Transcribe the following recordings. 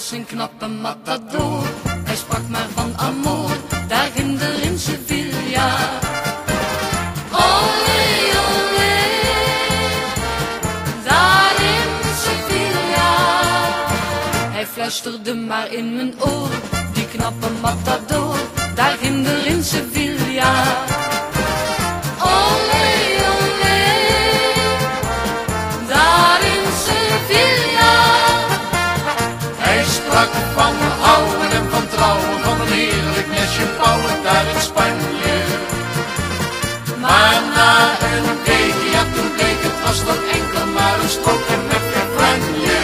knappe matador. Hij sprak maar van amor, daar ginder in Sevilla. Olé, olé, daar in Sevilla. Hij fluisterde maar in mijn oor, die knappe matador, sprak van houden en van trouwen, van een heerlijk nestje bouwen daar in Spanje. Maar na een weekje, ja toen bleek het was toch enkel maar een strookje met geen franje.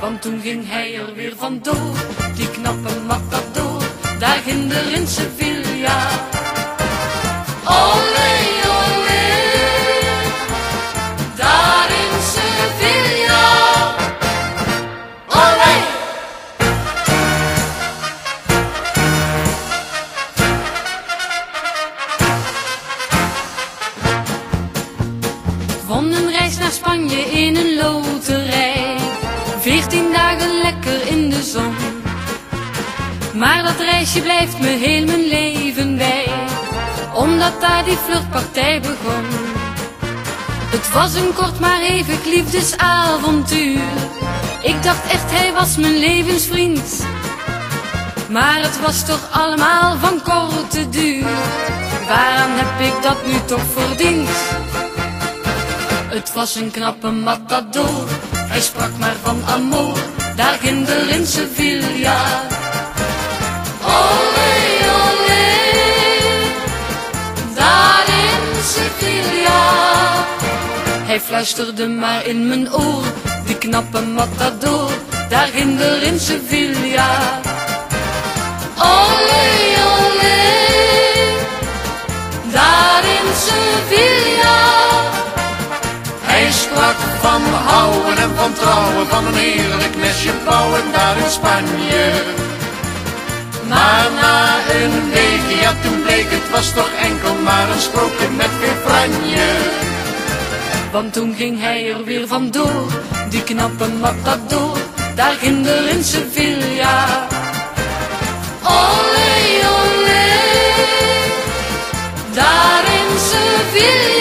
Want toen ging hij er weer vandoor, die knappe matador, daar in Sevilla. Olé, olé, Een reis naar Spanje in een loterij. Veertien dagen lekker in de zon. Maar dat reisje blijft me heel mijn leven bij. Omdat daar die vluchtpartij begon. Het was een kort maar even liefdesavontuur. Ik dacht echt hij was mijn levensvriend. Maar het was toch allemaal van korte duur. Waaraan heb ik dat nu toch verdiend? Het was een knappe matador, hij sprak maar van amor, daar ginder in Sevilla. Olé, olé, daar in Sevilla. Hij fluisterde maar in mijn oor, die knappe matador, daar ginder in Sevilla. van en van trouwen, van een heerlijk nestje bouwen daar in Spanje. Maar na een week, ja toen bleek het was toch enkel maar een sprookje met geen franje. Want toen ging hij er weer vandoor, die knappe matador, daar ginder in Sevilla. Olé, olé, daar in Sevilla.